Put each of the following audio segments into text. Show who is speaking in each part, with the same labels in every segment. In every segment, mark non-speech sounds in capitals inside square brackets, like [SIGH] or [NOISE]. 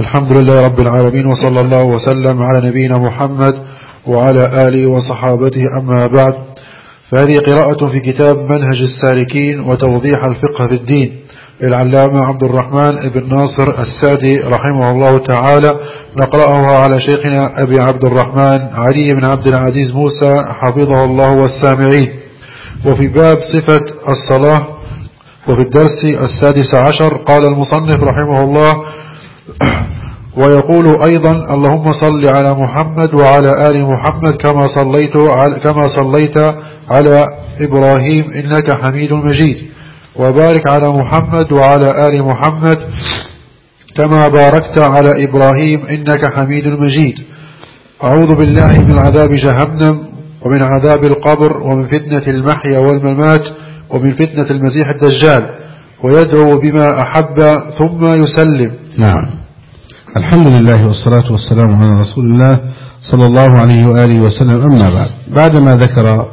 Speaker 1: الحمد لله رب العالمين وصلى الله وسلم على نبينا محمد وعلى آله وصحابته أما بعد. فهذه قراءة في كتاب منهج السالكين وتوضيح الفقه في الدين للعلامة عبد الرحمن بن ناصر السادي رحمه الله تعالى. نقرأها على شيخنا أبي عبد الرحمن علي بن عبد العزيز موسى حفظه الله والسامعين. وفي باب صفة الصلاة وفي الدرس السادس عشر قال المصنف رحمه الله ويقول أيضا اللهم صل على محمد وعلى آل محمد كما صليت على كما صليت على إبراهيم إنك حميد مجيد. وبارك على محمد وعلى آل محمد كما باركت على إبراهيم إنك حميد مجيد. أعوذ بالله من عذاب جهنم ومن عذاب القبر ومن فتنة المحيا والممات ومن فتنة المسيح الدجال. ويدعو بما أحب ثم يسلم.
Speaker 2: نعم. الحمد لله والصلاة والسلام على رسول الله صلى الله عليه وآله وسلم. أما بعد بعدما ذكر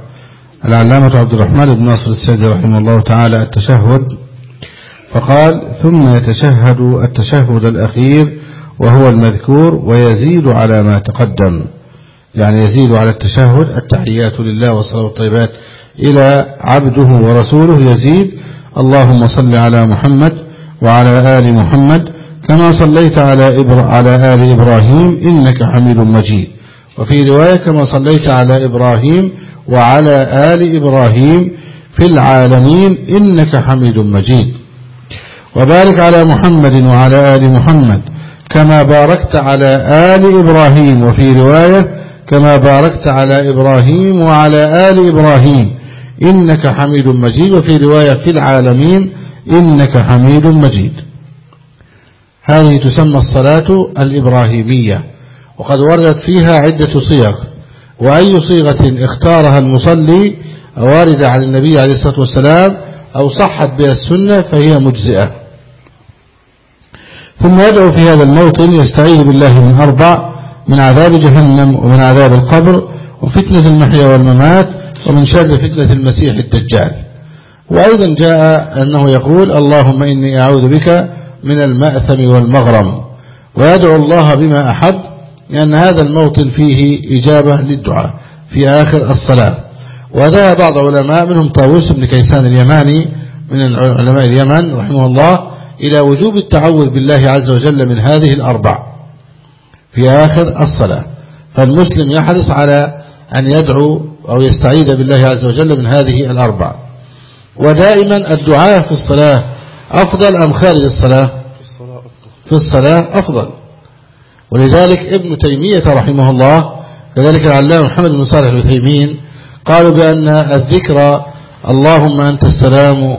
Speaker 2: العلامة عبد الرحمن بن ناصر السيدي رحمه الله تعالى التشهد فقال ثم يتشهد التشهد الأخير وهو المذكور ويزيد على ما تقدم. يعني يزيد على التشهد التحيات لله والصلاة والطيبات إلى عبده ورسوله. يزيد اللهم صل على محمد وعلى آل محمد كما صليت على على آل إبراهيم إنك حميد مجيد. وفي رواية كما صليت على إبراهيم وعلى آل إبراهيم في العالمين إنك حميد مجيد. وبارك على محمد وعلى آل محمد كما باركت على آل إبراهيم. وفي رواية كما باركت على إبراهيم وعلى آل إبراهيم إنك حميد مجيد. وفي رواية في العالمين إنك حميد مجيد. هذه تسمى الصلاة الإبراهيمية. وقد وردت فيها عدة صيغ. وأي صيغة اختارها المصلي واردة عن النبي عليه الصلاة والسلام أو صحت بها السنة فهي مجزئة. ثم يدعو في هذا الموطن يستعيذ بالله من أربع من عذاب جهنم ومن عذاب القبر وفتنة المحيا والممات ومن شر فتنة المسيح الدجال. وأيضا جاء أنه يقول اللهم إني أعوذ بك من المأثم والمغرم. ويدعو الله بما أحب لأن هذا الموطن فيه إجابة للدعاء في آخر الصلاة. وذهب بعض علماء منهم طاووس بن كيسان اليماني من علماء اليمن رحمه الله إلى وجوب التعوذ بالله عز وجل من هذه الأربع في آخر الصلاة. فالمسلم يحرص على أن يدعو أو يستعيذ بالله عز وجل من هذه الأربع. ودائما الدعاء في الصلاة أفضل أم خارج الصلاة؟ في الصلاة أفضل. ولذلك ابن تيمية رحمه الله كذلك العلامة محمد بن صالح العثيمين قالوا بأن الذكر اللهم أنت السلام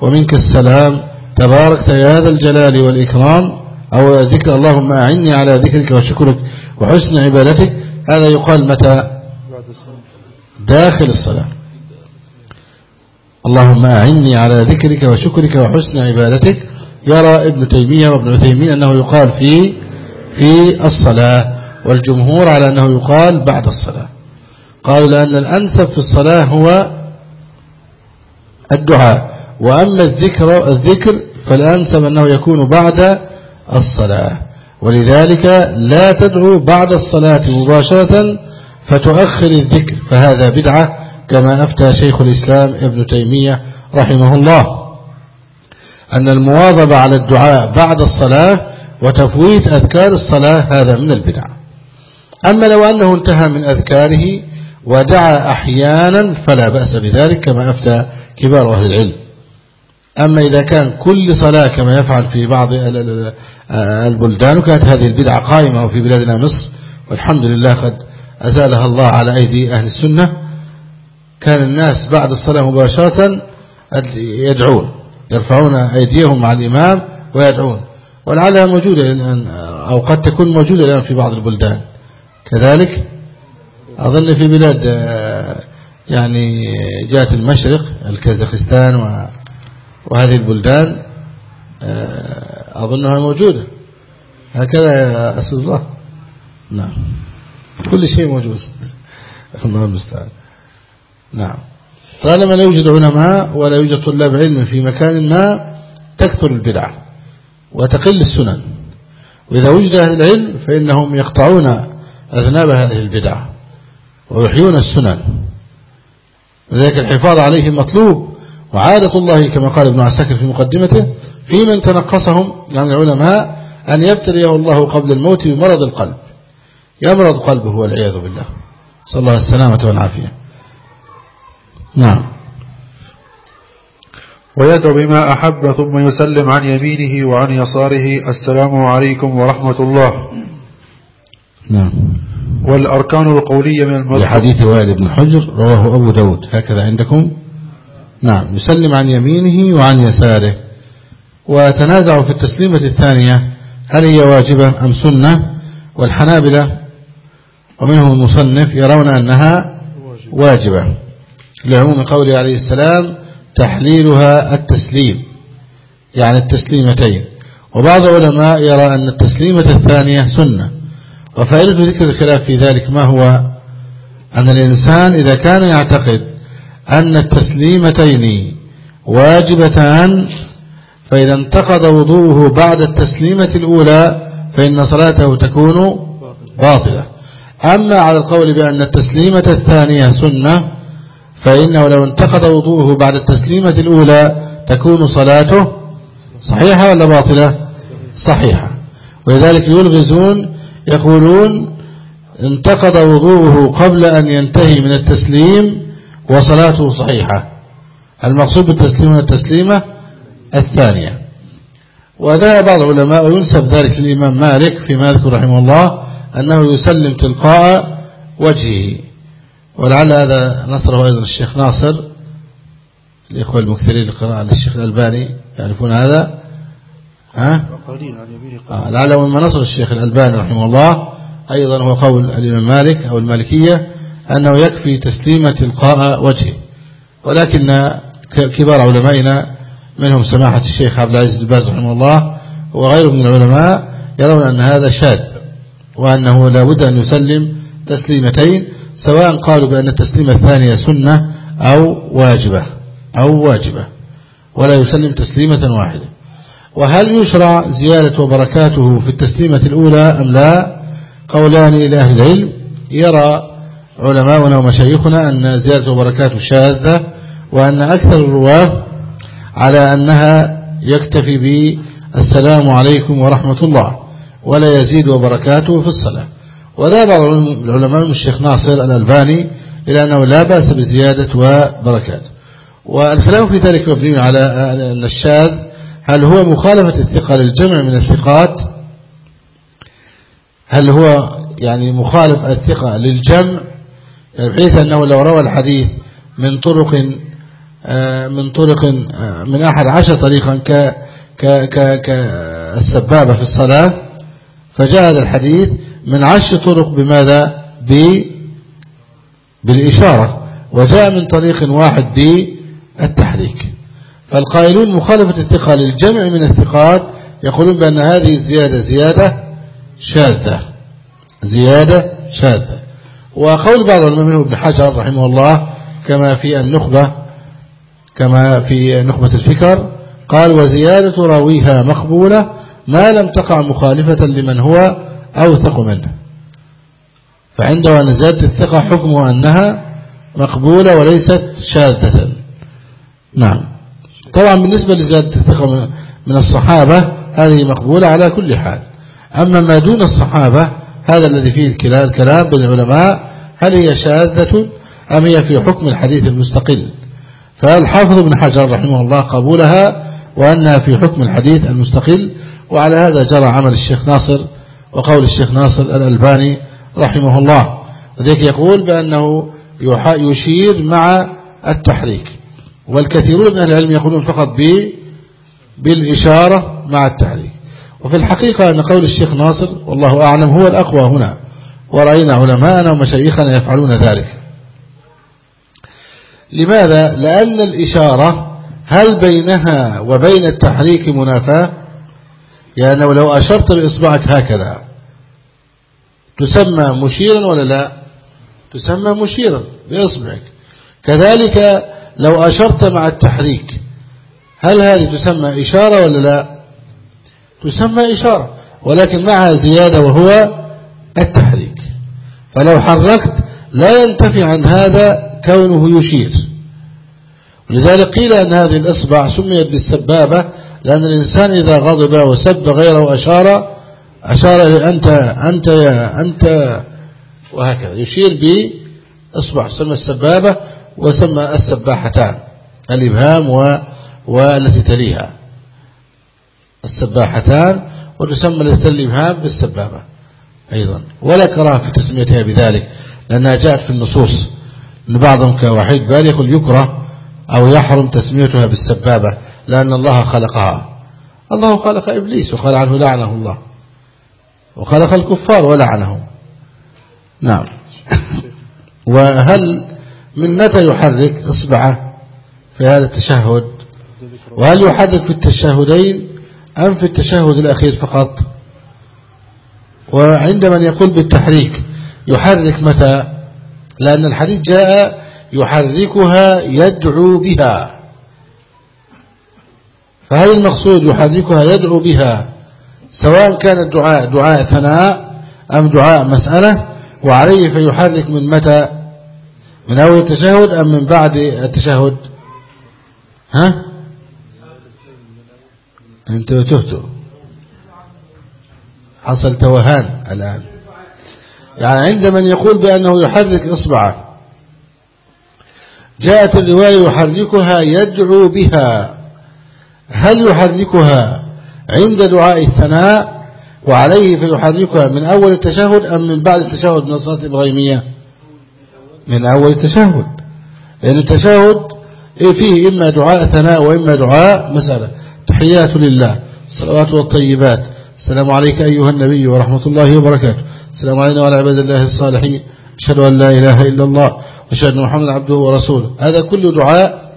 Speaker 2: ومنك السلام تباركت يا ذا الجلال والإكرام أو ذكر اللهم أعني على ذكرك وشكرك وحسن عبادتك هذا يقال متى؟ داخل الصلاة. اللهم أعني على ذكرك وشكرك وحسن عبادتك. يرى ابن تيمية وابن عثيمين أنه يقال في في الصلاة والجمهور على أنه يقال بعد الصلاة. قالوا لأن الأنسب في الصلاة هو الدعاء وأما الذكر الذكر فالأنسب أنه يكون بعد الصلاة. ولذلك لا تدعو بعد الصلاة مباشرة فتؤخر الذكر فهذا بدعة كما أفتى شيخ الإسلام ابن تيمية رحمه الله أن المواظبة على الدعاء بعد الصلاة وتفويت أذكار الصلاة هذا من البدع. أما لو أنه انتهى من أذكاره ودعا أحيانا فلا بأس بذلك كما أفتى كبار أهل العلم. أما إذا كان كل صلاة كما يفعل في بعض البلدان وكانت هذه البدعة قائمة في بلادنا مصر والحمد لله قد أزالها الله على أيدي أهل السنة كان الناس بعد الصلاة مباشرة يدعون يرفعون أيديهم مع الإمام ويدعون. ولعلها موجودة الآن أو قد تكون موجودة الآن في بعض البلدان. كذلك أظن في بلاد يعني جهة المشرق الكازاخستان وهذه البلدان أظنها موجودة. هكذا أسد الله. نعم. كل شيء موجود. [LAUGHS] الله المستعان. نعم. طالما لا يوجد علماء ولا يوجد طلاب علم في مكان ما تكثر البدعة وتقل السنن. وإذا وجد أهل العلم فإنهم يقطعون أذناب هذه البدع ويحيون السنن. لذلك الحفاظ عليه مطلوب. وعادة الله كما قال ابن عساكر في مقدمته في من تنقصهم يعني العلماء أن يبتليه الله قبل الموت بمرض القلب. يمرض قلبه والعياذ بالله. صلى الله السلامة والعافية. نعم.
Speaker 1: ويدعو بما أحب ثم يسلم عن يمينه وعن يساره. السلام عليكم ورحمة الله.
Speaker 2: نعم.
Speaker 1: والأركان القولية من المذهب
Speaker 2: لحديث وائل بن حجر رواه أبو داود. هكذا عندكم؟ نعم. يسلم عن يمينه وعن يساره. وتنازعوا في التسليمة الثانية. هل هي واجبة أم سنة؟ والحنابلة ومنهم المصنف يرون أنها واجبة. لعموم قوله عليه السلام تحليلها التسليم يعني التسليمتين. وبعض العلماء يرى أن التسليمة الثانية سنة. وفائدة ذكر الخلاف في ذلك ما هو؟ أن الإنسان إذا كان يعتقد أن التسليمتين واجبتان فإذا انتقض وضوءه بعد التسليمة الأولى فإن صلاته تكون باطلة. أما على القول بأن التسليمة الثانية سنة فإنه لو انتقض وضوءه بعد التسليمة الأولى تكون صلاته صحيحة ولا باطلة؟ صحيحة. ولذلك يلغزون يقولون انتقض وضوءه قبل أن ينتهي من التسليم وصلاته صحيحة. المقصود بالتسليم التسليمة الثانية. وذهب بعض العلماء وينسب ذلك للإمام مالك فيما يذكر رحمه الله أنه يسلم تلقاء وجهه. ولعل هذا نصره أيضا الشيخ ناصر الإخوة المكثرين للقراءة للشيخ الألباني يعرفون هذا. ها؟ آه لعل مما نصر الشيخ الألباني رحمه الله أيضا هو قول الإمام مالك أو المالكية أنه يكفي تسليم تلقاء وجهه. ولكن كبار علمائنا منهم سماحة الشيخ عبد العزيز الباز رحمه الله وغيره من العلماء يرون أن هذا شاذ وأنه لا بد أن يسلم تسليمتين سواء قالوا بأن التسليمة الثانية سنة أو واجبة أو واجبة ولا يسلم تسليمة واحدة. وهل يشرع زيادة وبركاته في التسليمة الأولى أم لا؟ قولان لأهل العلم. يرى علماؤنا ومشايخنا أن زيادة وبركاته شاذة وأن أكثر الرواة على أنها يكتفي بالسلام عليكم ورحمة الله ولا يزيد وبركاته في الصلاة. وذهب العلماء الشيخ ناصر الألباني إلى أنه لا بأس بزيادة وبركات. والخلاف في ذلك مبني على الشاذ هل هو مخالفة الثقة للجمع من الثقات؟ هل هو يعني مخالف الثقة للجمع؟ يعني بحيث أنه لو روى الحديث من طرق من طرق من أحد عشر طريقا كالسبابة في الصلاة فجاء هذا الحديث من عشر طرق بماذا؟ ب بالإشارة وجاء من طريق واحد بالتحريك فالقائلون مخالفة الثقة للجمع من الثقات يقولون بأن هذه الزيادة زيادة شاذة. زيادة شاذة. وقول بعض منه ابن حجر رحمه الله كما في النخبة كما في نخبة الفكر قال وزيادة راويها مقبولة ما لم تقع مخالفة لمن هو أوثق منه فعنده أن زيادة الثقة حكمه أنها مقبولة وليست شاذة. نعم. طبعا بالنسبة لزيادة الثقة من الصحابة هذه مقبولة على كل حال. أما ما دون الصحابة هذا الذي فيه الكلام بين العلماء هل هي شاذة أم هي في حكم الحديث المستقل؟ فالحافظ ابن حجر رحمه الله قبولها وأنها في حكم الحديث المستقل وعلى هذا جرى عمل الشيخ ناصر وقول الشيخ ناصر الألباني رحمه الله. وذلك يقول بأنه يشير مع التحريك. والكثيرون من أهل العلم يقولون فقط بالإشارة مع التحريك. وفي الحقيقة أن قول الشيخ ناصر والله أعلم هو الأقوى هنا. ورأينا علماءنا ومشايخنا يفعلون ذلك. لماذا؟ لأن الإشارة هل بينها وبين التحريك منافاة؟ يعني لو أشرت بإصبعك هكذا تسمى مشيرا ولا لا؟ تسمى مشيرا بإصبعك. كذلك لو أشرت مع التحريك هل هذه تسمى إشارة ولا لا؟ تسمى إشارة ولكن معها زيادة وهو التحريك. فلو حركت لا ينتفي عن هذا كونه يشير. ولذلك قيل أن هذه الإصبع سميت بالسبابة لأن الإنسان إذا غضب وسب غيره أشار أشار أنت أنت يا أنت وهكذا. يشير بإصبع سمى السبابة وسمى السباحتان الإبهام والتي تليها. السباحتان وتسمى التي تلي الإبهام بالسبابة أيضا. ولا كراهة في تسميتها بذلك لأنها جاءت في النصوص. أن بعضهم كوحيد بال يقول يكره أو يحرم تسميتها بالسبابة. لأن الله خلقها. الله خلق إبليس وقال عنه لعنه الله. وخلق الكفار ولعنهم. نعم. [LAUGHS] وهل من متى يحرك إصبعه في هذا التشهد؟ وهل يحرك في التشهدين أم في التشهد الأخير فقط؟ وعند من يقول بالتحريك يحرك متى؟ لأن الحديث جاء يحركها يدعو بها. فهل المقصود يحركها يدعو بها سواء كان الدعاء دعاء ثناء أم دعاء مسألة؟ وعليه فيحرك من متى؟ من أول التشهد أم من بعد التشهد؟ ها؟ أنت تهتو. حصل توهان الآن. يعني عند من يقول بأنه يحرك إصبعه. جاءت الرواية يحركها يدعو بها. هل يحركها عند دعاء الثناء وعليه فيحركها من أول التشهد أم من بعد التشهد من الصلاة الإبراهيمية من أول التشهد. لأن التشهد فيه إما دعاء ثناء وإما دعاء مسألة. تحيات لله. الصلوات والطيبات. السلام عليك أيها النبي ورحمة الله وبركاته. السلام علينا وعلى عباد الله الصالحين. أشهد أن لا إله إلا الله وأشهد أن محمد عبده ورسوله. هذا كله دعاء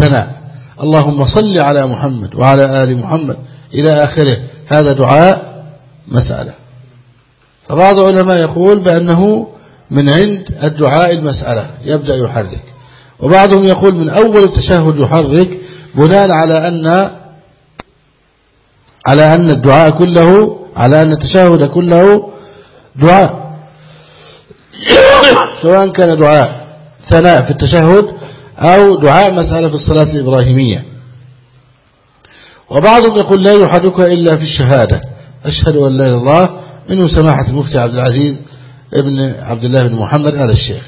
Speaker 2: ثناء. اللهم صل على محمد وعلى آل محمد إلى آخره. هذا دعاء مسألة. فبعض العلماء يقول بأنه من عند الدعاء المسألة يبدأ يحرك. وبعضهم يقول من أول التشهد يحرك بناء على أن على أن الدعاء كله على أن التشهد كله دعاء. [COUGHS] سواء كان دعاء ثناء في التشهد أو دعاء مسألة في الصلاة الإبراهيمية. وبعضهم يقول لا يحركها إلا في الشهادة. أشهد أن لا إله إلا الله. منه سماحة المفتي عبد العزيز ابن عبد الله بن محمد آل الشيخ.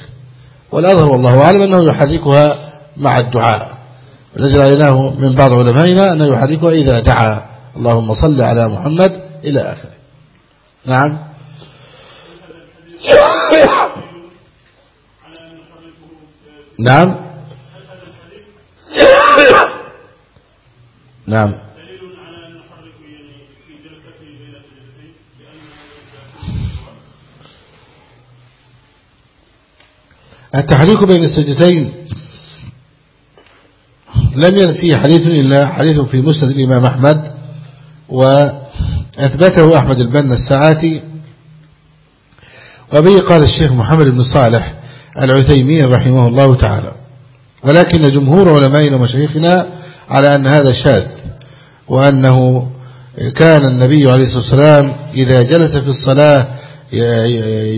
Speaker 2: والأظهر والله أعلم أنه يحركها مع الدعاء. الذي رأيناه من بعض علمائنا أنه يحركها إذا دعا. اللهم صل على محمد إلى آخره. نعم. نعم. [COUGHS] نعم. التحريك بين السجدتين لم يرد فيه حديث إلا حديث في مسند الإمام أحمد وأثبته أحمد البنا الساعاتي وبه قال الشيخ محمد بن صالح العثيمين رحمه الله تعالى. ولكن جمهور علمائنا ومشايخنا على أن هذا شاذ وأنه كان النبي عليه الصلاة والسلام إذا جلس في الصلاة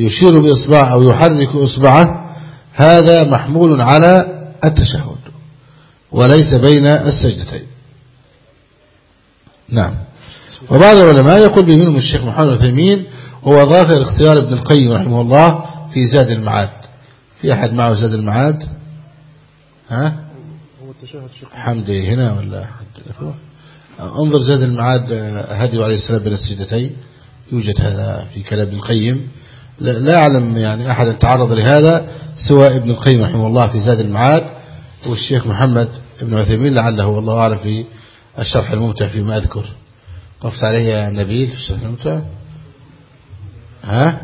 Speaker 2: يشير بإصبع أو يحرك إصبعه هذا محمول على التشهد وليس بين السجدتين. نعم. وبعض العلماء يقول بمنهم الشيخ محمد الثمين هو ظاهر اختيار ابن القيم رحمه الله في زاد المعاد. في أحد معه زاد المعاد؟ ها؟ هو التشهد حمدي هنا ولا انظر زاد المعاد هدي عليه السلام بين السجدتين. يوجد هذا في كلام ابن القيم. لا أعلم يعني أحد تعرض لهذا سوى ابن القيم رحمه الله في زاد المعاد والشيخ محمد ابن عثيمين لعله والله أعلم في الشرح الممتع فيما أذكر. قفت عليه نبيل في الشرح الممتع. ها؟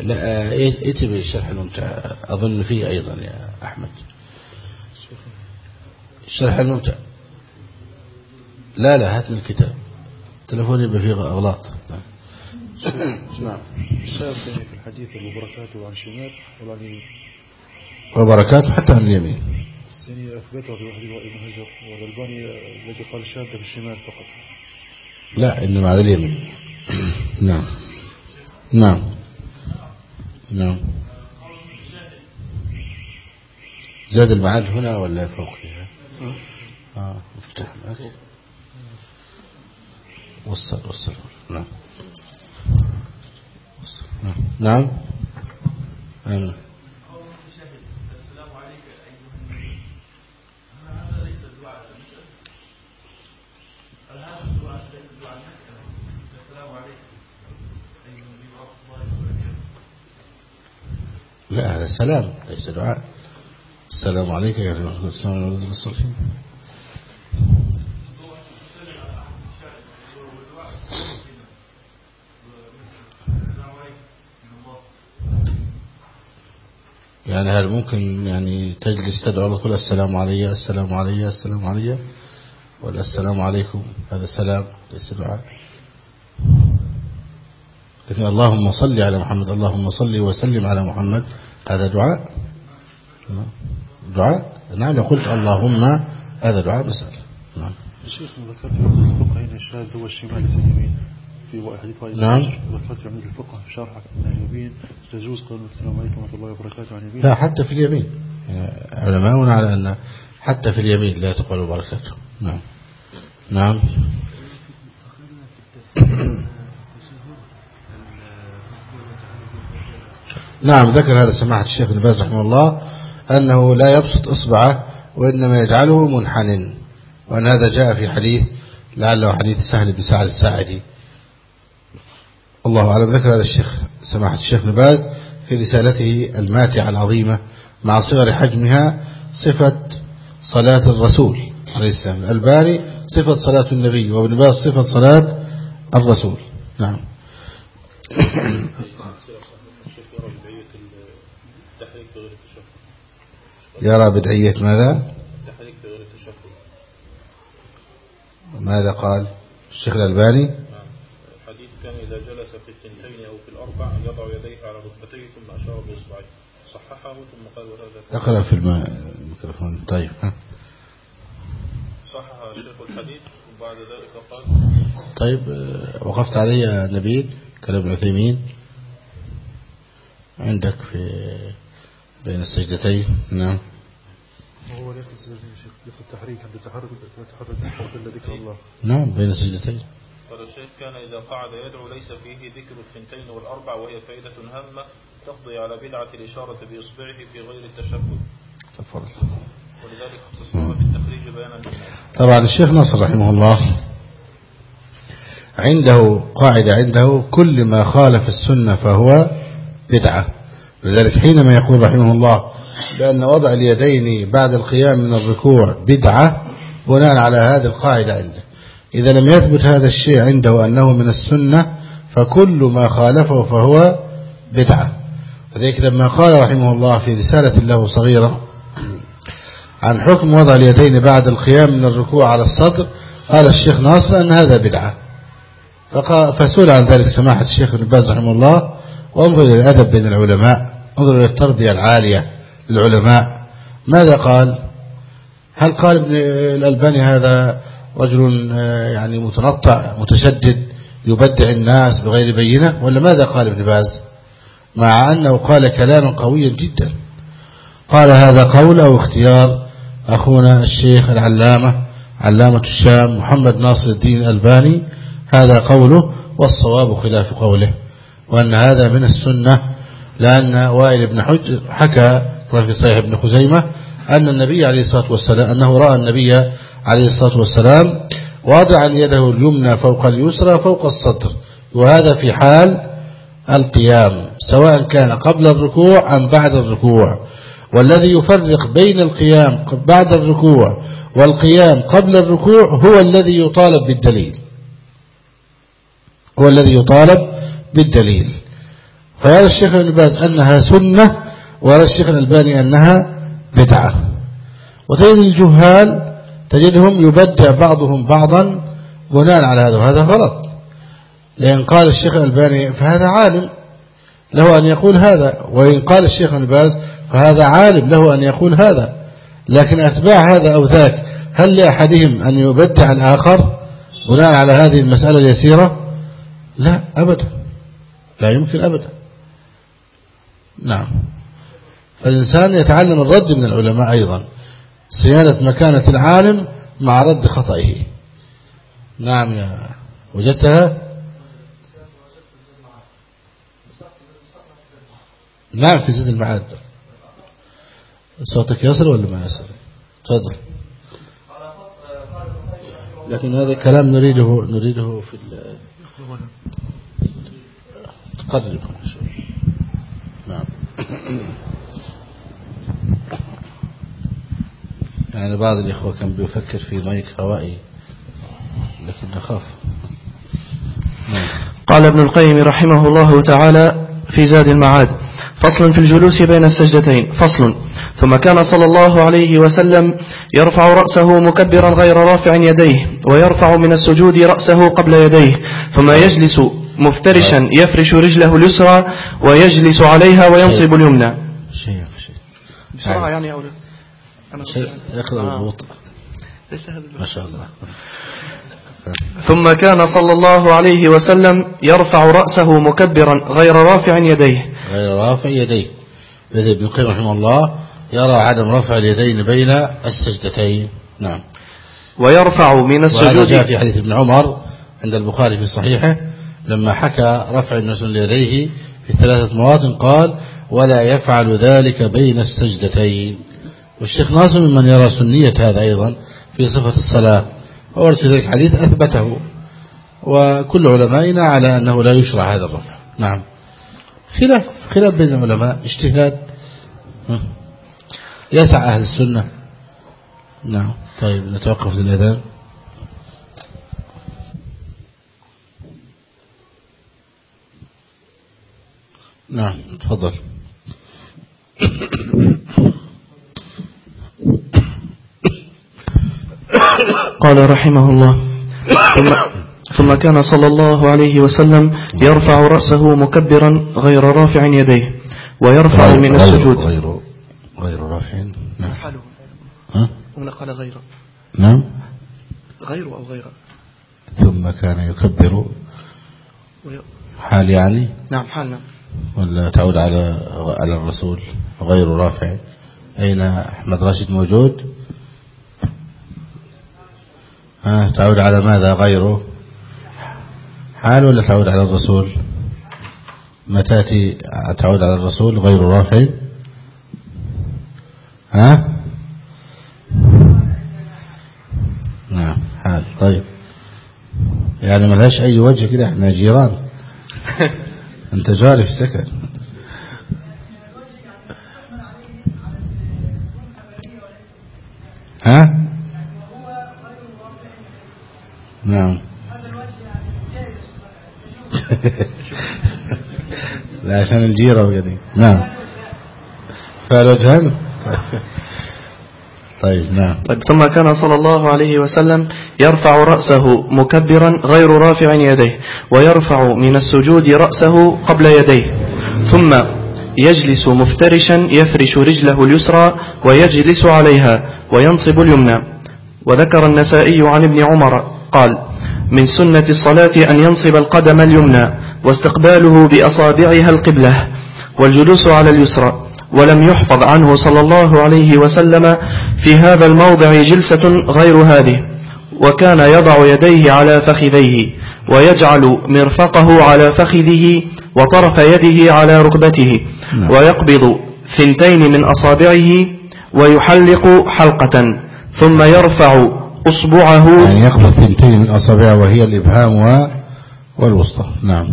Speaker 2: لا ائت بالشرح الممتع أظن فيه أيضا يا أحمد. الشرح الممتع لا لا هات من الكتاب. تلفوني يبقى فيه أغلاط. نعم
Speaker 1: نعم في الحديث وبركاته عن شمال وعن
Speaker 2: وبركاته حتى عن اليمين.
Speaker 1: الحسيني أثبته في واحد ابن هجر والألباني الذي قال شاذة بالشمال فقط
Speaker 2: لا إنما على اليمين. نعم. نعم. نعم. زاد المعاد هنا ولا فوقها آه. افتح وصل وصل. نعم. وصل. نعم. نعم. آمين لا هذا سلام ليس دعاء. السلام عليك يا السلام عليكم الصالحين يعني هل ممكن يعني تجلس تدعو الله تقول السلام علي السلام علي السلام علي ولا السلام عليكم؟ هذا سلام ليس دعاء. لكن اللهم صل على محمد اللهم صل وسلم على محمد. هذا دعاء؟ دعاء؟ نعم لو قلت اللهم هذا دعاء مسألة نعم.
Speaker 1: الشيخ ذكرت في الفقه هنا الشاذ هو الشمال اليمين. في حديث وائل
Speaker 2: نعم.
Speaker 1: ذكرت في عمد الفقه في شرحك من اليمين. تجوز قول السلام عليكم ورحمة الله وبركاته عن اليمين.
Speaker 2: لا حتى في اليمين. علماؤنا على أن حتى في اليمين لا تقبل بركته نعم. نعم. [COUGHS] نعم ذكر هذا سماحة الشيخ ابن باز رحمه الله أنه لا يبسط إصبعه وإنما يجعله منحن وأن هذا جاء في حديث لعله حديث سهل بن سعد الساعدي. الله أعلم ذكر هذا الشيخ سماحة الشيخ ابن باز في رسالته الماتعة العظيمة مع صغر حجمها صفة صلاة الرسول عليه السلام الألباني صفة صلاة النبي وابن باز صفة صلاة الرسول. نعم. [COUGHS] يرى بدعية ماذا؟ ماذا قال؟ الشيخ الألباني؟
Speaker 3: نعم. الحديث كان إذا جلس في الثنتين أو في الأربع يضع يديه على ركبتيه ثم أشار بإصبعيه. صححه ثم قال وهذا
Speaker 2: اقرأ في الم- الميكروفون. طيب. ها.
Speaker 3: صحح شيخ الحديث وبعد ذلك قال
Speaker 2: طيب وقفت عليه يا نبيل كلام عثيمين عندك في بين السجدتين. نعم.
Speaker 1: وهو ليس سجدة يا شيخ ليس التحريك عند التحرك التحرك إلا ذكر الله.
Speaker 2: نعم بين السجدتين.
Speaker 3: قال الشيخ كان إذا قعد يدعو ليس فيه ذكر الثنتين والأربع وهي فائدة هامة تقضي على بدعة الإشارة بإصبعه في غير التشهد
Speaker 2: تفضل.
Speaker 3: ولذلك خصصناها في التخريج بيانا
Speaker 2: طبعا الشيخ ناصر رحمه الله عنده قاعدة عنده كل ما خالف السنة فهو بدعة. لذلك حينما يقول رحمه الله بأن وضع اليدين بعد القيام من الركوع بدعة بناء على هذه القاعدة عنده. إذا لم يثبت هذا الشيء عنده أنه من السنة فكل ما خالفه فهو بدعة. وذلك لما قال رحمه الله في رسالة له صغيرة عن حكم وضع اليدين بعد القيام من الركوع على الصدر قال الشيخ ناصر أن هذا بدعة. فسئل عن ذلك سماحة الشيخ ابن باز رحمه الله وانظر إلى الأدب بين العلماء انظر إلى التربية العالية للعلماء. ماذا قال؟ هل قال ابن الألباني هذا رجل آه، يعني متنطع متشدد يبدع الناس بغير بينة؟ ولا ماذا قال ابن باز؟ مع أنه قال كلاما قويا جدا. قال هذا قول أو اختيار أخونا الشيخ العلامة علامة الشام محمد ناصر الدين الألباني. هذا قوله والصواب خلاف قوله. وأن هذا من السنة لأن وائل بن حجر حكى في صحيح ابن خزيمة أن النبي عليه الصلاة والسلام أنه رأى النبي عليه الصلاة والسلام واضعا يده اليمنى فوق اليسرى فوق الصدر وهذا في حال القيام سواء كان قبل الركوع أم بعد الركوع. والذي يفرق بين القيام بعد الركوع والقيام قبل الركوع هو الذي يطالب بالدليل. هو الذي يطالب بالدليل. فيرى الشيخ ابن باز أنها سنة ويرى الشيخ الألباني أنها بدعة. وتجد الجهال تجدهم يبدع بعضهم بعضا بناء على هذا وهذا غلط. لأن قال الشيخ الألباني فهذا عالم له أن يقول هذا. وإن قال الشيخ ابن باز فهذا عالم له أن يقول هذا. لكن أتباع هذا أو ذاك هل لأحدهم أن يبدع الآخر بناء على هذه المسألة اليسيرة؟ لا أبدا. لا يمكن أبدا. نعم. فالإنسان يتعلم الرد من العلماء أيضا. صيانة مكانة العالم مع رد خطئه. نعم يا وجدتها؟ نعم في زيد المعاد. صوتك يصل ولا ما يصل؟ تفضل. لكن هذا الكلام نريده نريده في تقرب نعم. يعني بعض الإخوة كان بيفكر في مايك هوائي لكن نخاف
Speaker 4: نعم. قال ابن القيم رحمه الله تعالى في زاد المعاد فصل في الجلوس بين السجدتين فصل. ثم كان صلى الله عليه وسلم يرفع رأسه مكبرا غير رافع يديه ويرفع من السجود رأسه قبل يديه ثم يجلس مفترشا يفرش رجله اليسرى ويجلس عليها وينصب اليمنى.
Speaker 2: شيء شيء
Speaker 4: بسرعة يعني
Speaker 2: شيء يقرأ آه. ببطء ما شاء الله.
Speaker 4: ثم كان صلى الله عليه وسلم يرفع رأسه مكبرا غير رافع يديه.
Speaker 2: غير رافع يديه. إذا ابن القيم رحمه الله يرى عدم رفع اليدين بين السجدتين. نعم.
Speaker 4: ويرفع من السجود.
Speaker 2: جاء في حديث ابن عمر عند البخاري في صحيحه. لما حكى رفع الناس ليديه في ثلاثة مواطن قال ولا يفعل ذلك بين السجدتين. والشيخ ناصر ممن يرى سنية هذا أيضا في صفة الصلاة وورد في ذلك الحديث أثبته. وكل علمائنا على أنه لا يشرع هذا الرفع. نعم. خلاف خلاف بين العلماء اجتهاد. يسع أهل السنة. نعم. طيب نتوقف للأذان نعم تفضل.
Speaker 4: قال رحمه الله. ثم, ثم كان صلى الله عليه وسلم يرفع رأسه مكبرا غير رافع يديه ويرفع من السجود.
Speaker 2: غير غير رافع.
Speaker 4: نعم. حاله ها؟ هنا قال غير.
Speaker 2: نعم.
Speaker 4: غير أو غير.
Speaker 2: ثم كان يكبر. حال يعني؟
Speaker 4: نعم حال نعم.
Speaker 2: ولا تعود على على الرسول غير رافع. أين أحمد راشد موجود؟ ها تعود على ماذا غيره؟ حال ولا تعود على الرسول؟ تأتي تعود على الرسول غير رافع؟ ها؟ نعم حال طيب. يعني ما لهاش أي وجه كده إحنا جيران. [LAUGHS] أنت جاري في السكن. ها؟ نعم. [LAUGHS] لا عشان الجيرة وكذا نعم. فالوجهان طيب نعم.
Speaker 4: طيب ثم كان صلى الله عليه وسلم يرفع رأسه مكبرا غير رافع يديه ويرفع من السجود رأسه قبل يديه ثم يجلس مفترشا يفرش رجله اليسرى ويجلس عليها وينصب اليمنى. وذكر النسائي عن ابن عمر قال من سنة الصلاة أن ينصب القدم اليمنى واستقباله بأصابعها القبلة والجلوس على اليسرى ولم يحفظ عنه صلى الله عليه وسلم في هذا الموضع جلسة غير هذه. وكان يضع يديه على فخذيه ويجعل مرفقه على فخذه وطرف يده على ركبته نعم. ويقبض ثنتين من أصابعه ويحلق حلقة ثم يرفع أصبعه.
Speaker 2: يعني يقبض ثنتين من أصابعه وهي الإبهام والوسطى. نعم.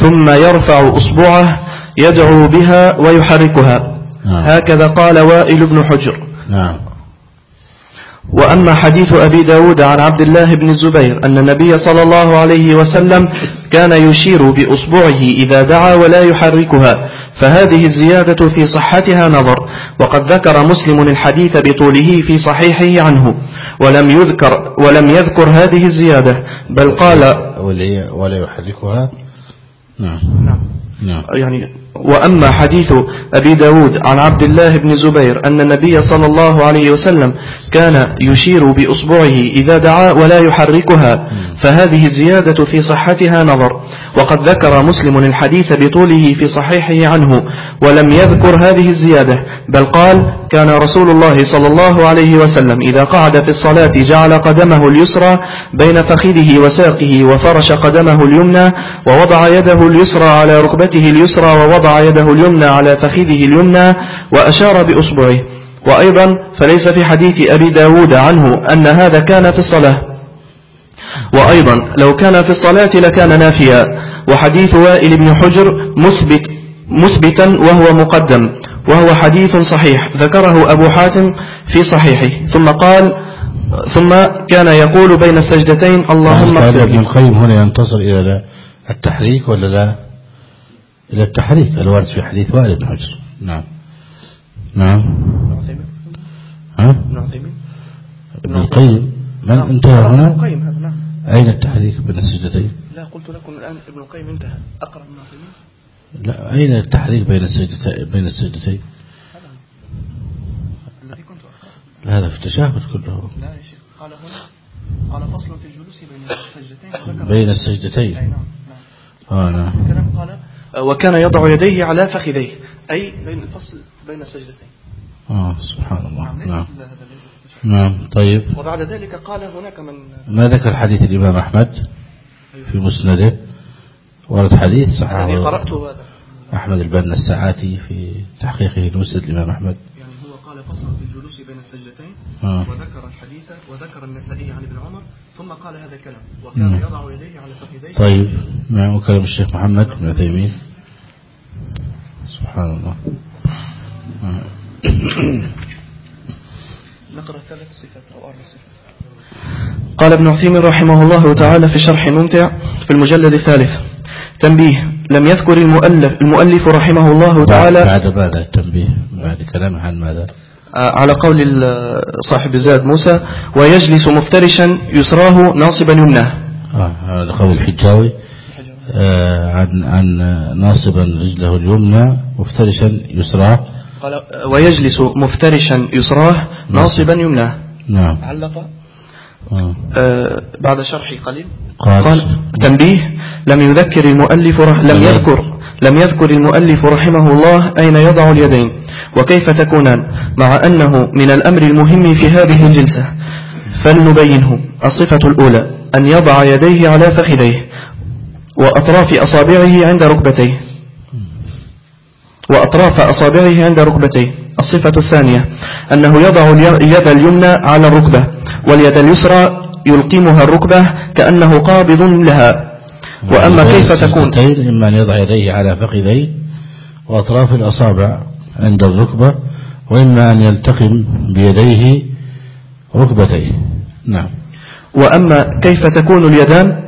Speaker 4: ثم يرفع أصبعه يدعو بها ويحركها. نعم. هكذا قال وائل بن حجر.
Speaker 2: نعم.
Speaker 4: وأما حديث أبي داود عن عبد الله بن الزبير أن النبي صلى الله عليه وسلم كان يشير بأصبعه إذا دعا ولا يحركها فهذه الزيادة في صحتها نظر وقد ذكر مسلم الحديث بطوله في صحيحه عنه ولم يذكر ولم يذكر هذه الزيادة بل قال
Speaker 2: ولا يحركها؟
Speaker 4: نعم. نعم, نعم. يعني وأما حديث أبي داود عن عبد الله بن زبير أن النبي صلى الله عليه وسلم كان يشير بأصبعه إذا دعا ولا يحركها فهذه الزيادة في صحتها نظر. وقد ذكر مسلم الحديث بطوله في صحيحه عنه ولم يذكر هذه الزيادة بل قال كان رسول الله صلى الله عليه وسلم إذا قعد في الصلاة جعل قدمه اليسرى بين فخذه وساقه وفرش قدمه اليمنى ووضع يده اليسرى على ركبته اليسرى ووضع يده اليمنى على فخذه اليمنى وأشار بأصبعه. وأيضا فليس في حديث أبي داود عنه أن هذا كان في الصلاة. وأيضا لو كان في الصلاة لكان نافيا. وحديث وائل بن حجر مثبت مثبتا وهو مقدم. وهو حديث صحيح. ذكره أبو حاتم في صحيحه. ثم قال ثم كان يقول بين السجدتين اللهم اغفر
Speaker 2: ابن
Speaker 4: لي
Speaker 2: القيم هنا ينتصر إلى التحريك ولا لا؟ إلى التحريك. الوارد في حديث وائل بن حجر. نعم. نعم. ها؟
Speaker 4: ابن عثيمين
Speaker 2: ابن القيم. من
Speaker 4: نعم.
Speaker 2: انتهى
Speaker 4: ابن
Speaker 2: هنا
Speaker 4: القيم هذا نعم.
Speaker 2: أين التحريك بين السجدتين؟
Speaker 4: لا قلت لكم الآن ابن القيم انتهى. أقرأ. ابن عثيمين
Speaker 2: لا أين التحريك بين السجدتين بين السجدتين هذا في التشهد كله.
Speaker 4: لا يا شيخ قال هنا قال فصل في الجلوس بين السجدتين
Speaker 2: بين السجدتين.
Speaker 4: نعم نعم.
Speaker 2: آه نعم.
Speaker 4: قال وكان يضع يديه على فخذيه أي بين الفصل بين السجدتين.
Speaker 2: آه سبحان الله.
Speaker 4: نعم
Speaker 2: نعم. نعم طيب.
Speaker 4: وبعد ذلك قال هناك من
Speaker 2: ما ذكر حديث الإمام أحمد في مسنده؟ ورد حديث
Speaker 4: الذي
Speaker 2: صححه
Speaker 4: قرأته هذا.
Speaker 2: أحمد البنا الساعاتي في تحقيقه لمسند الإمام أحمد
Speaker 4: يعني هو قال فصل في الجلوس بين السجدتين
Speaker 2: آه.
Speaker 4: وذكر الحديث وذكر النسائي عن ابن عمر ثم قال هذا الكلام
Speaker 2: مم.
Speaker 4: وكان يضع يديه على فخذيه
Speaker 2: طيب نعم وكلام الشيخ محمد بن عثيمين سبحان الله آه.
Speaker 4: نقرأ ثلاث صفات أو أربع صفات قال ابن عثيمين رحمه الله تعالى في شرح ممتع في المجلد الثالث تنبيه. لم يذكر المؤلف, المؤلف رحمه الله تعالى.
Speaker 2: بعد ماذا التنبيه. بعد كلامه عن ماذا؟
Speaker 4: آه، على قول صاحب الزاد موسى ويجلس مفترشا يسراه ناصبا يمناه.
Speaker 2: آه هذا قول الحجاوي آه عن عن ناصبا رجله اليمنى مفترشا يسراه.
Speaker 4: قال آه، ويجلس مفترشا يسراه ناصبا. يمناه.
Speaker 2: نعم.
Speaker 4: علق.
Speaker 2: آه.
Speaker 4: آه، بعد شرحي قليل.
Speaker 2: قال,
Speaker 4: قال تنبيه لم يذكر المؤلف رح لم. يذكر لم يذكر المؤلف رحمه الله أين يضع اليدين وكيف تكونان مع أنه من الأمر المهم في هذه الجلسة فلنبينه الصفة الأولى أن يضع يديه على فخذيه وأطراف أصابعه عند ركبتيه وأطراف أصابعه عند ركبتيه الصفة الثانية أنه يضع الي- اليد اليمنى على الركبة واليد اليسرى يلقمها الركبة كأنه قابض لها. وأما كيف تكون؟
Speaker 2: إما أن يضع يديه على فخذيه وأطراف الأصابع عند الركبة وإما أن يلتقم بيديه ركبتيه. نعم.
Speaker 4: وأما كيف تكون اليدان؟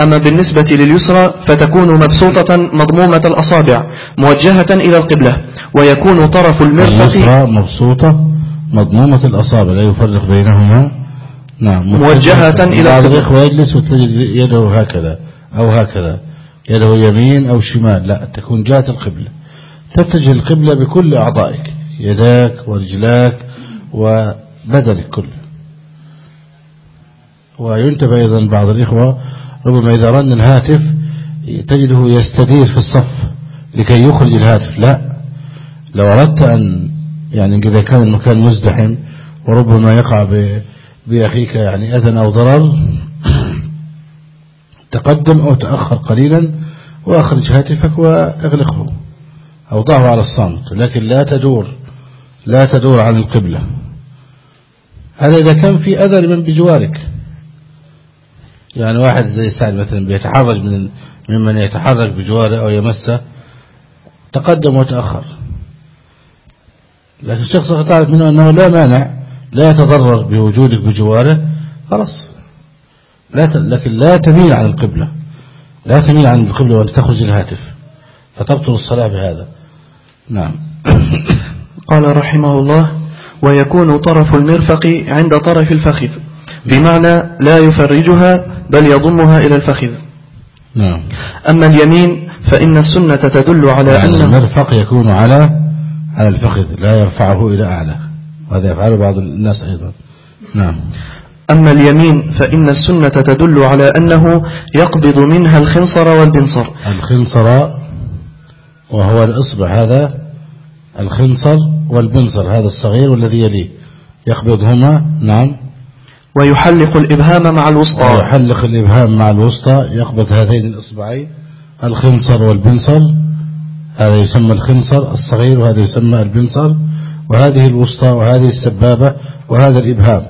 Speaker 4: أما بالنسبة لليسرى فتكون مبسوطة مضمومة الأصابع موجهة إلى القبلة ويكون طرف المرفق
Speaker 2: اليسرى مبسوطة مضمومة الأصابع لا يفرق بينهما. نعم.
Speaker 4: موجهة إلى
Speaker 2: بعض. الإخوة يجلس وتجد يده هكذا أو هكذا يده يمين أو شمال لا تكون جهة القبلة. تتجه القبلة بكل أعضائك يداك ورجلاك وبدنك كله. وينتبه أيضا بعض الإخوة ربما إذا رن الهاتف تجده يستدير في الصف لكي يخرج الهاتف. لا لو أردت أن يعني إذا كان المكان مزدحم وربما يقع ب- بأخيك يعني أذى أو ضرر تقدم أو تأخر قليلا وأخرج هاتفك وأغلقه أو ضعه على الصمت لكن لا تدور لا تدور عن القبلة. هذا إذا كان في أذى لمن بجوارك. يعني واحد زي سعد مثلا بيتحرج من ممن يتحرك بجواره أو يمسه تقدم وتأخر. لكن الشخص تعرف منه أنه لا مانع لا يتضرر بوجودك بجواره خلاص. لا ت... لكن لا تميل عن القبلة. لا تميل عن القبلة وأن تخرج الهاتف. فتبطل الصلاة بهذا. نعم. [COUGHS]
Speaker 4: قال رحمه الله ويكون طرف المرفق عند طرف الفخذ. بمعنى لا يفرجها بل يضمها إلى الفخذ.
Speaker 2: نعم.
Speaker 4: أما اليمين فإن السنة تدل على
Speaker 2: يعني
Speaker 4: أنه
Speaker 2: المرفق يكون على على الفخذ لا يرفعه إلى أعلى. وهذا يفعله بعض الناس أيضا. نعم.
Speaker 4: أما اليمين فإن السنة تدل على أنه يقبض منها الخنصر والبنصر.
Speaker 2: الخنصر وهو الإصبع هذا الخنصر والبنصر هذا الصغير والذي يليه. يقبضهما نعم.
Speaker 4: ويحلق الإبهام مع الوسطى.
Speaker 2: ويحلق الإبهام مع الوسطى. يقبض هذين الإصبعين الخنصر والبنصر. هذا يسمى الخنصر الصغير وهذا يسمى البنصر. وهذه الوسطى وهذه السبابة وهذا الإبهام.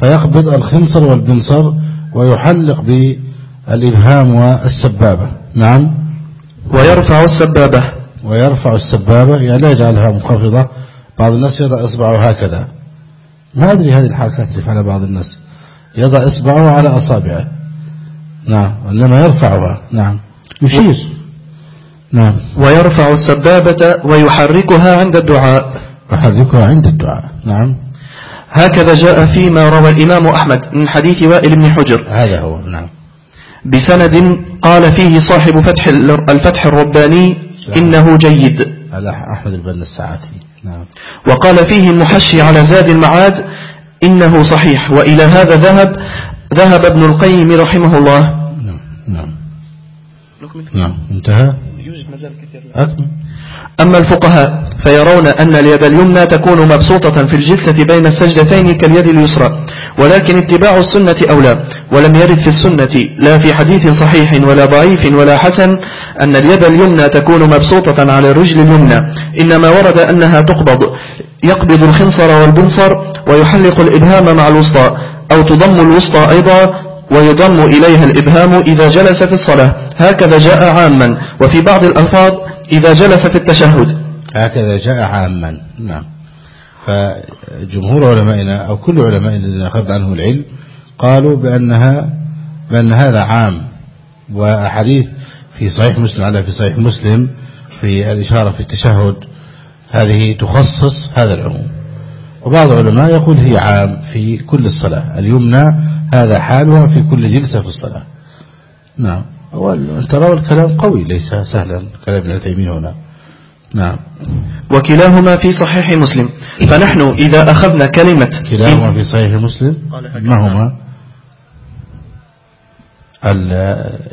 Speaker 2: فيقبض الخنصر والبنصر ويحلق بالإبهام والسبابة. نعم.
Speaker 4: ويرفع السبابة.
Speaker 2: ويرفع السبابة يعني لا يجعلها منخفضة بعض الناس يضع إصبعه هكذا. ما أدري هذه الحركات اللي يفعلها بعض الناس. يضع إصبعه على أصابعه. نعم. وإنما يرفعها. نعم. يشير. نعم.
Speaker 4: ويرفع السبابة ويحركها عند الدعاء.
Speaker 2: يحركها عند الدعاء. نعم.
Speaker 4: هكذا جاء فيما روى الإمام أحمد من حديث وائل بن حجر.
Speaker 2: هذا هو نعم.
Speaker 4: بسند قال فيه صاحب فتح الفتح الرباني إنه جيد.
Speaker 2: هذا أحمد البن الساعاتي نعم.
Speaker 4: وقال فيه المحشي على زاد المعاد إنه صحيح وإلى هذا ذهب ذهب ابن القيم رحمه الله.
Speaker 2: نعم نعم. نعم انتهى.
Speaker 4: يوجد مازال كثير.
Speaker 2: أكمل.
Speaker 4: أما الفقهاء فيرون أن اليد اليمنى تكون مبسوطة في الجلسة بين السجدتين كاليد اليسرى ولكن اتباع السنة أولى ولم يرد في السنة لا في حديث صحيح ولا ضعيف ولا حسن أن اليد اليمنى تكون مبسوطة على الرجل اليمنى إنما ورد أنها تقبض يقبض الخنصر والبنصر ويحلق الإبهام مع الوسطى أو تضم الوسطى أيضا ويضم إليها الإبهام إذا جلس في الصلاة هكذا جاء عاما وفي بعض الألفاظ إذا جلس في التشهد.
Speaker 2: هكذا جاء عاما. نعم. فجمهور علمائنا أو كل علمائنا الذين أخذ عنهم العلم قالوا بأنها بأن هذا عام وأحاديث في صحيح مسلم على في صحيح مسلم في الإشارة في التشهد هذه تخصص هذا العموم. وبعض العلماء يقول هي عام في كل الصلاة اليمنى هذا حالها في كل جلسة في الصلاة. نعم. ترى الكلام قوي ليس سهلا كلام ابن تيمية هنا. نعم.
Speaker 4: وكلاهما في صحيح مسلم. فنحن إذا أخذنا كلمة
Speaker 2: كلاهما في صحيح مسلم؟ ما هما؟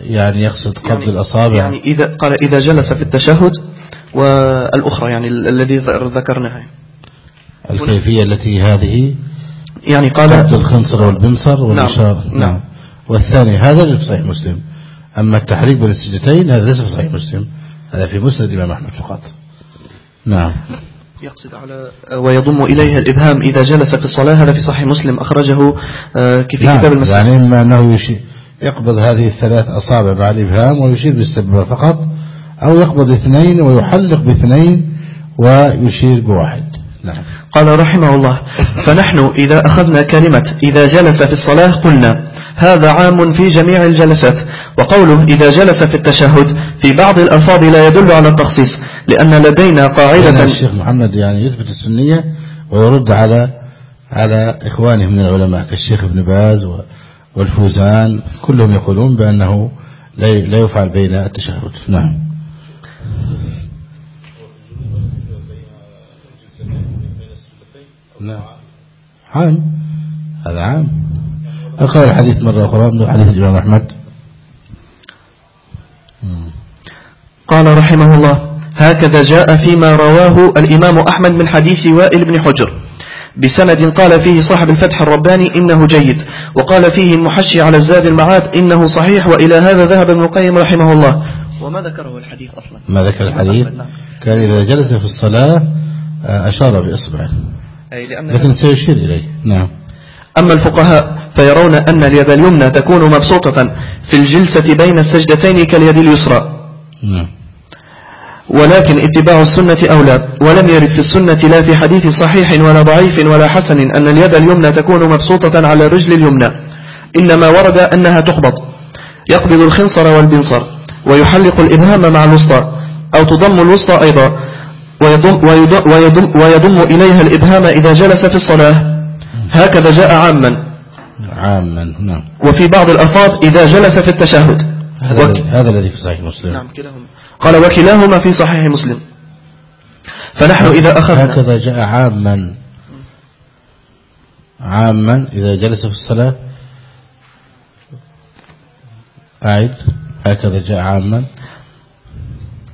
Speaker 2: يعني يقصد قبض
Speaker 4: يعني
Speaker 2: الأصابع.
Speaker 4: يعني إذا قال إذا جلس في التشهد والأخرى يعني الذي ذكرناها
Speaker 2: الكيفية التي هذه؟
Speaker 4: يعني قال
Speaker 2: قبض الخنصر والبنصر والإشارة
Speaker 4: نعم. نعم.
Speaker 2: والثاني هذا اللي في صحيح مسلم. أما التحريك بين السجدتين هذا ليس في صحيح مسلم هذا في مسند الإمام أحمد فقط. نعم.
Speaker 4: يقصد على ويضم إليها الإبهام إذا جلس في الصلاة هذا في صحيح مسلم أخرجه آه، في
Speaker 2: نعم
Speaker 4: كتاب المسجد.
Speaker 2: يعني إما أنه يقبض هذه الثلاث أصابع مع الإبهام ويشير بالسببة فقط أو يقبض اثنين ويحلق باثنين ويشير بواحد. نعم.
Speaker 4: قال رحمه الله فنحن إذا أخذنا كلمة إذا جلس في الصلاة قلنا. هذا عام في جميع الجلسات. وقوله إذا جلس في التشهد في بعض الألفاظ لا يدل على التخصيص لأن لدينا قاعدة
Speaker 2: الشيخ محمد يعني يثبت السنية ويرد على على إخوانه من العلماء كالشيخ ابن باز والفوزان كلهم يقولون بأنه لا يفعل بين التشهد. نعم. نعم. عام. هذا عام. أقرأ الحديث مرة أخرى من حديث الإمام أحمد.
Speaker 4: قال رحمه الله هكذا جاء فيما رواه الإمام أحمد من حديث وائل بن حجر. بسند قال فيه صاحب الفتح الرباني إنه جيد وقال فيه المحشي على الزاد المعاد إنه صحيح وإلى هذا ذهب ابن القيم رحمه الله. وما ذكره الحديث أصلا.
Speaker 2: ما ذكر الحديث؟ كان إذا جلس في الصلاة آه، أشار بإصبعه. لكن سيشير إليه. نعم.
Speaker 4: أما الفقهاء فيرون أن اليد اليمنى تكون مبسوطة في الجلسة بين السجدتين كاليد اليسرى.
Speaker 2: نعم.
Speaker 4: ولكن اتباع السنة أولى ولم يرد في السنة لا في حديث صحيح ولا ضعيف ولا حسن أن اليد اليمنى تكون مبسوطة على الرجل اليمنى. إنما ورد أنها تقبض يقبض الخنصر والبنصر ويحلق الإبهام مع الوسطى أو تضم الوسطى أيضا ويضم, ويضم, ويضم, ويضم إليها الإبهام إذا جلس في الصلاة. هكذا جاء عاما.
Speaker 2: عاما نعم.
Speaker 4: وفي بعض الألفاظ إذا جلس في التشهد.
Speaker 2: هذا
Speaker 4: وك...
Speaker 2: الذي- هذا الذي في صحيح مسلم.
Speaker 4: نعم كلاهما. قال وكلاهما في صحيح مسلم. فنحن إذا أخذنا
Speaker 2: هكذا جاء عاما. عاما إذا جلس في الصلاة. أعد. هكذا جاء عاما.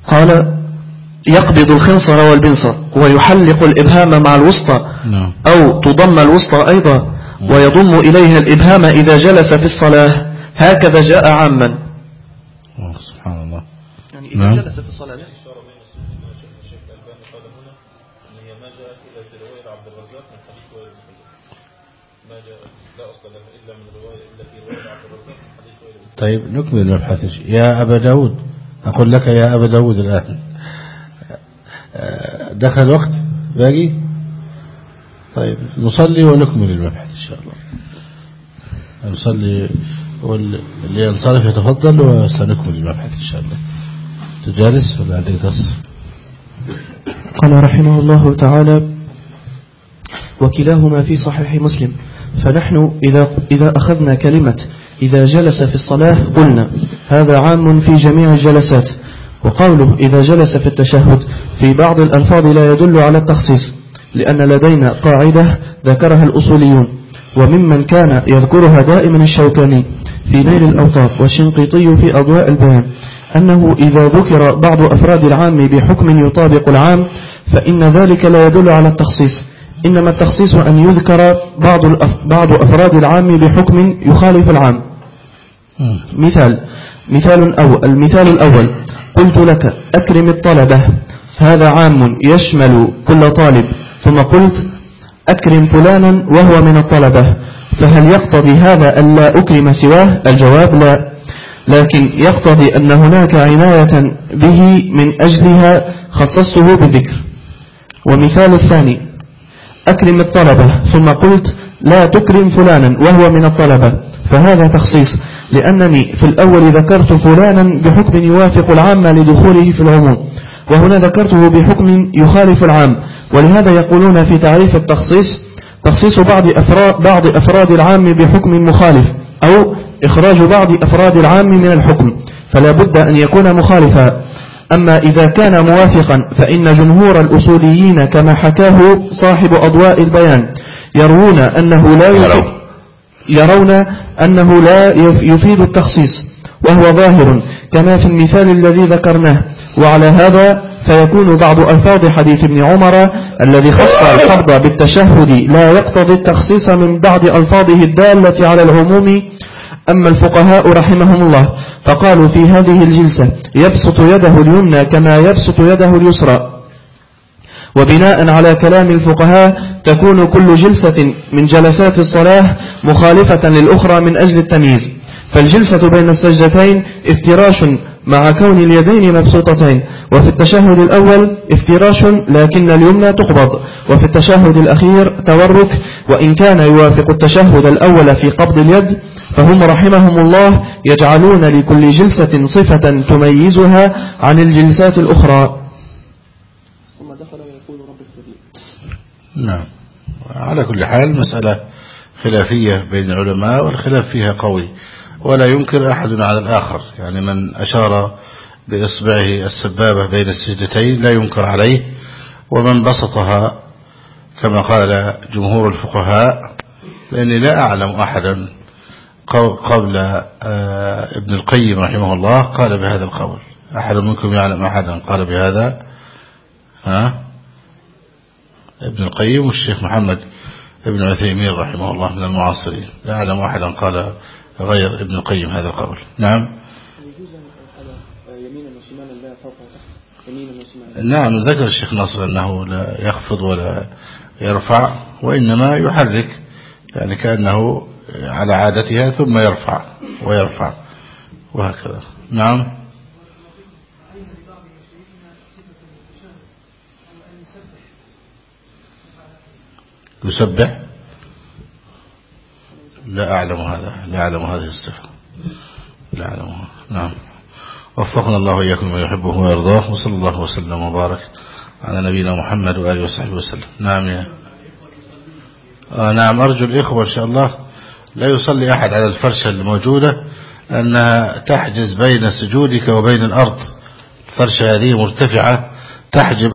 Speaker 4: قال يقبض الخنصر والبنصر ويحلق الإبهام مع الوسطى
Speaker 2: نعم.
Speaker 4: أو تضم الوسطى أيضا ويضم إليها الإبهام إذا جلس في الصلاة. هكذا جاء عاما.
Speaker 2: سبحان الله.
Speaker 4: يعني
Speaker 2: إذا نعم.
Speaker 4: جلس في الصلاة
Speaker 2: طيب نكمل المبحث يا أبا داود أقول لك يا أبا داود الآن. دخل الوقت باقي؟ طيب نصلي ونكمل المبحث إن شاء الله. نصلي واللي ينصرف يتفضل وسنكمل المبحث إن شاء الله. تجالس ولا عندك درس؟
Speaker 4: قال رحمه الله تعالى وكلاهما في صحيح مسلم. فنحن إذا, إذا أخذنا كلمة إذا جلس في الصلاة قلنا هذا عام في جميع الجلسات. وقوله إذا جلس في التشهد في بعض الألفاظ لا يدل على التخصيص لأن لدينا قاعدة ذكرها الأصوليون وممن كان يذكرها دائما الشوكاني في نيل الأوطار والشنقيطي في أضواء البيان أنه إذا ذكر بعض أفراد العام بحكم يطابق العام فإن ذلك لا يدل على التخصيص إنما التخصيص أن يذكر بعض. بعض أفراد العام بحكم يخالف العام مثال مثال أول المثال الأول قلت لك أكرم الطلبة. هذا عام يشمل كل طالب. ثم قلت أكرم فلانا وهو من الطلبة. فهل يقتضي هذا أن لا أكرم سواه؟ الجواب لا. لكن يقتضي أن هناك عناية به من أجلها خصصته بالذكر. ومثال الثاني أكرم الطلبة. ثم قلت لا تكرم فلانا وهو من الطلبة. فهذا تخصيص. لأنني في الأول ذكرت فلانا بحكم يوافق العام لدخوله في العموم وهنا ذكرته بحكم يخالف العام ولهذا يقولون في تعريف التخصيص تخصيص بعض أفراد, بعض أفراد العام بحكم مخالف أو إخراج بعض أفراد العام من الحكم فلا بد أن يكون مخالفا. أما إذا كان موافقا فإن جمهور الأصوليين كما حكاه صاحب أضواء البيان يرون أنه لا يفيد يرون أنه لا يفيد التخصيص وهو ظاهر كما في المثال الذي ذكرناه. وعلى هذا فيكون بعض ألفاظ حديث ابن عمر الذي خص القبض بالتشهد لا يقتضي التخصيص من بعض ألفاظه الدالة على العموم أما الفقهاء رحمهم الله فقالوا في هذه الجلسة يبسط يده اليمنى كما يبسط يده اليسرى. وبناء على كلام الفقهاء تكون كل جلسة من جلسات الصلاة مخالفة للأخرى من أجل التمييز. فالجلسة بين السجدتين افتراش مع كون اليدين مبسوطتين وفي التشهد الأول افتراش لكن اليمنى تقبض وفي التشهد الأخير تورك وإن كان يوافق التشهد الأول في قبض اليد فهم رحمهم الله يجعلون لكل جلسة صفة تميزها عن الجلسات الأخرى ثم دخل ويقول رب
Speaker 2: نعم. على كل حال مسألة خلافية بين العلماء والخلاف فيها قوي. ولا ينكر أحد على الآخر. يعني من أشار بإصبعه السبابة بين السجدتين لا ينكر عليه. ومن بسطها كما قال جمهور الفقهاء لأني لا أعلم أحدا قبل ابن القيم رحمه الله قال بهذا القول. أحد منكم يعلم أحدا قال بهذا؟ ها؟ ابن القيم والشيخ محمد ابن عثيمين رحمه الله من المعاصرين. لا أعلم أحدا قال غير ابن القيم هذا القول. نعم. نعم ذكر الشيخ ناصر أنه لا يخفض ولا يرفع وإنما يحرك يعني كأنه على عادتها ثم يرفع ويرفع وهكذا. نعم. يسبح؟ لا أعلم هذا لا أعلم هذه الصفة. لا أعلمها نعم. وفقنا الله إياكم ما يحبه ويرضاه وصلى الله وسلم وبارك على نبينا محمد وآله وصحبه وسلم. نعم يا آه نعم أرجو الإخوة إن شاء الله لا يصلي أحد على الفرشة الموجودة أنها تحجز بين سجودك وبين الأرض. الفرشة هذه مرتفعة تحجب